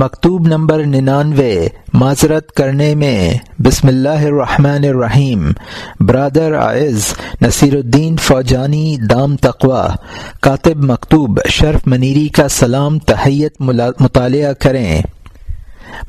مکتوب نمبر ننانوے، معذرت کرنے میں بسم اللہ الرحمن الرحیم، برادر آئز نصیر الدین فوجانی دام تقوا کاتب مکتوب شرف منیری کا سلام تحیت مطالعہ کریں۔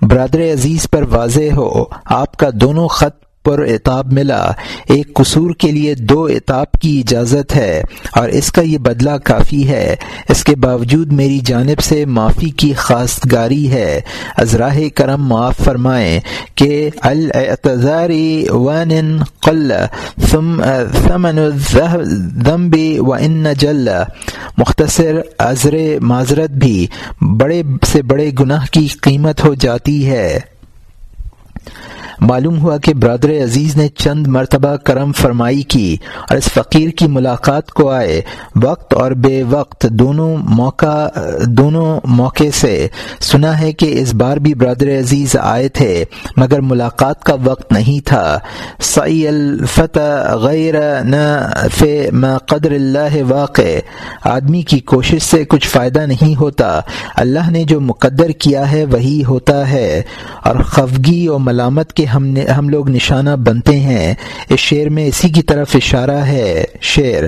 برادر عزیز پر واضح ہو، آپ کا دونوں خط پر اعتاب ملا۔ ایک قصور کے لیے دو اعتاب کی اجازت ہے اور اس کا یہ بدلہ کافی ہے۔ اس کے باوجود میری جانب سے معافی کی خاصگاری ہے۔ ازراہ کرم معاف فرمائیں کہ ون قل ثمن ذنب و ان جل۔ مختصر ازر معذرت بھی بڑے سے بڑے گناہ کی قیمت ہو جاتی ہے۔ معلوم ہوا کہ برادر عزیز نے چند مرتبہ کرم فرمائی کی اور اس فقیر کی ملاقات کو آئے وقت اور بے وقت دونوں موقع دونوں موقع سے سنا ہے کہ اس بار بھی برادر عزیز آئے تھے، مگر ملاقات کا وقت نہیں تھا۔ سی الفتح غیر نہ قدر اللہ واقع۔ آدمی کی کوشش سے کچھ فائدہ نہیں ہوتا۔ اللہ نے جو مقدر کیا ہے وہی ہوتا ہے اور خفگی اور ملامت کے ہم نے ہم لوگ نشانہ بنتے ہیں۔ اس شعر میں اسی کی طرف اشارہ ہے۔ شعر،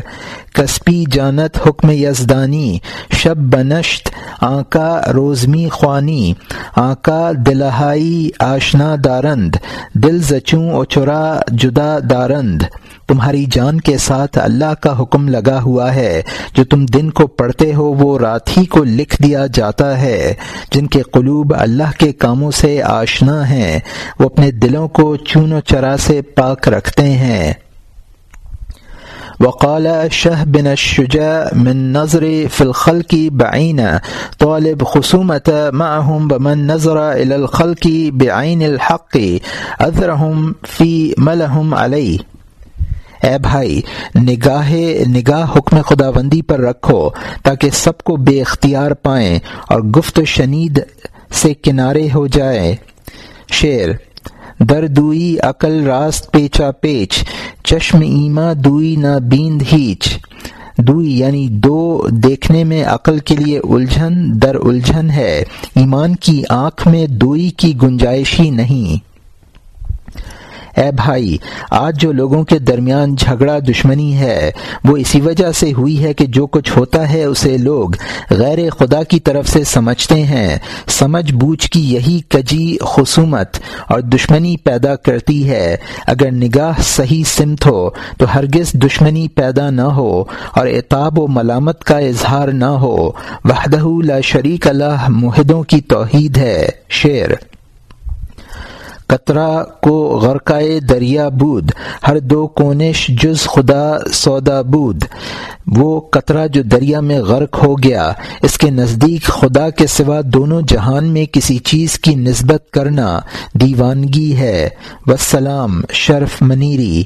کسپی جانت حکم یزدانی، شب بنشت آکا روزمی خوانی آکا دلہائی آشنا دارند، دل زچوں اچرا جدا دارند۔ تمہاری جان کے ساتھ اللہ کا حکم لگا ہوا ہے۔ جو تم دن کو پڑھتے ہو، وہ رات ہی کو لکھ دیا جاتا ہے۔ جن کے قلوب اللہ کے کاموں سے آشنا ہیں، وہ اپنے دلوں کو چون و چرا سے پاک رکھتے ہیں۔ وقال شہ بن الشجاع من نظر في الخلق بعين طالب خصومت معهم بمن نظر الى الخلق بعين الحق، اذرهم في ملهم عليه اے بھائی، نگاہ نگاہ حکم خداوندی پر رکھو تاکہ سب کو بے اختیار پائیں اور گفت و شنید سے کنارے ہو جائے شعر، در دوئی عقل راست پیچا پیچ، چشم ایما دوئی نہ بیند ہیچ۔ دوئی یعنی دو دیکھنے میں عقل کے لیے الجھن، در الجھن ہے۔ ایمان کی آنکھ میں دوئی کی گنجائش ہی نہیں۔ اے بھائی، آج جو لوگوں کے درمیان جھگڑا دشمنی ہے، وہ اسی وجہ سے ہوئی ہے کہ جو کچھ ہوتا ہے اسے لوگ غیر خدا کی طرف سے سمجھتے ہیں۔ سمجھ بوجھ کی یہی کجی خصومت اور دشمنی پیدا کرتی ہے۔ اگر نگاہ صحیح سمت ہو، تو ہرگز دشمنی پیدا نہ ہو اور اعتاب و ملامت کا اظہار نہ ہو۔ وحدہ لا شریک اللہ معاہدوں کی توحید ہے۔ شعر قطرہ کو غرقائے دریا بود، ہر دو کونش جز خدا سودا بود۔ وہ قطرہ جو دریا میں غرق ہو گیا، اس کے نزدیک خدا کے سوا دونوں جہان میں کسی چیز کی نسبت کرنا دیوانگی ہے۔ وسلام، شرف منیری۔